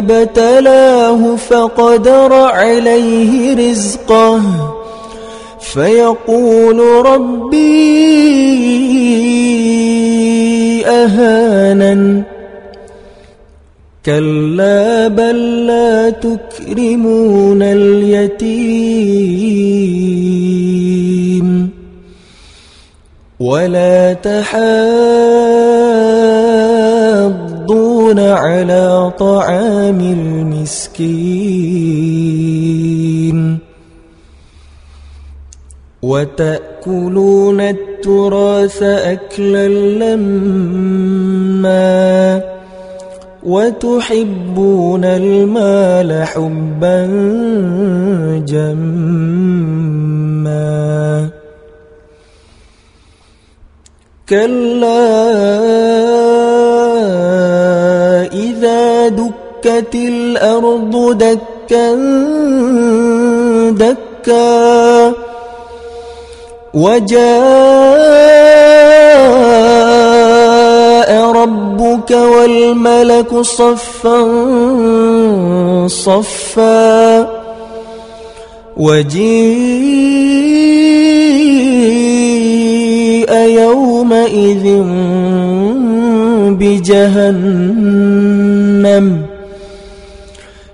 ابتلاه فقدر عليه رزقه فيقول ربي أهانن كلا بل لا تكرمون اليتيم ولا تحاضون على طعام المسكين. وتأكلون التراث أكلا لما وتحبون المال حبا جما. كلا دكت الأرض دكا دكا. وجاء ربك والملك صفا صفا. وجيء يومئذ بجهنم.